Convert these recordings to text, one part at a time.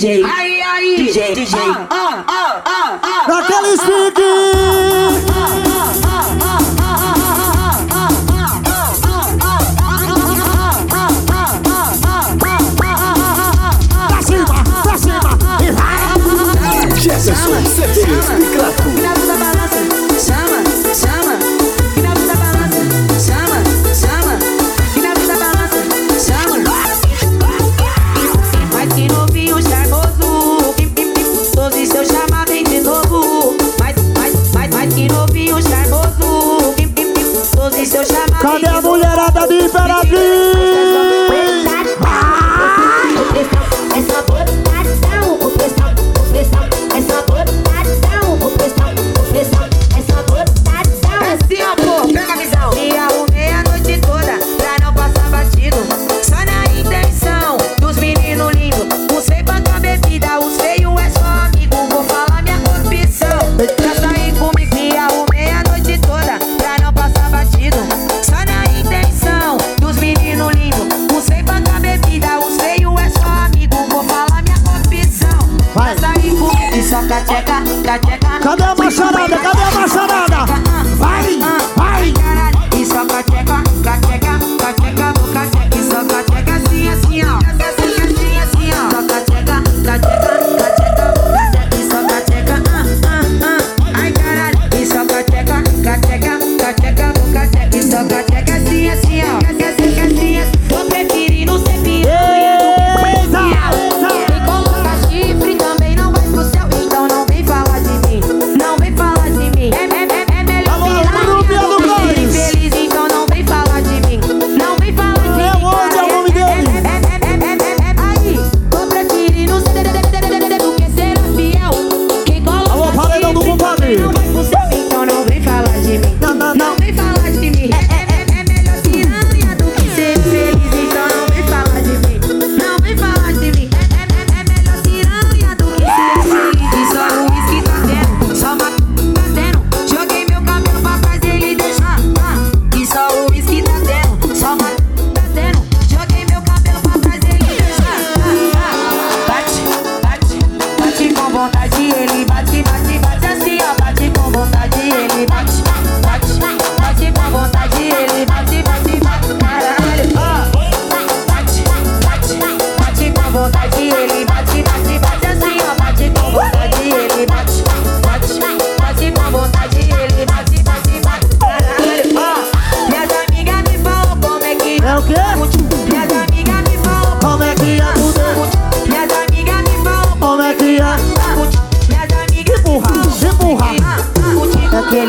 DJ. Aí, aí, DJ, DJ. Ah, ah, ah, ah, ah, Naquele speed. Pra cima, pra cima e vai. Jesus, Cadê a mulherada de Imperatriz? that check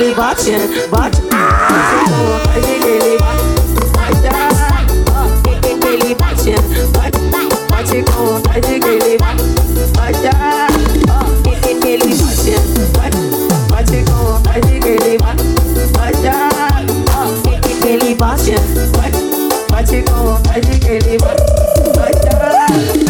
geli bać, nie, bać Fajnie geli bać, fajnie geli bać, nie, bać Macie koło, fajnie geli bać, fajnie geli bać, nie, bać Macie koło, fajnie geli bać, fajnie geli bać, nie, bać Macie koło, fajnie geli bać, fajnie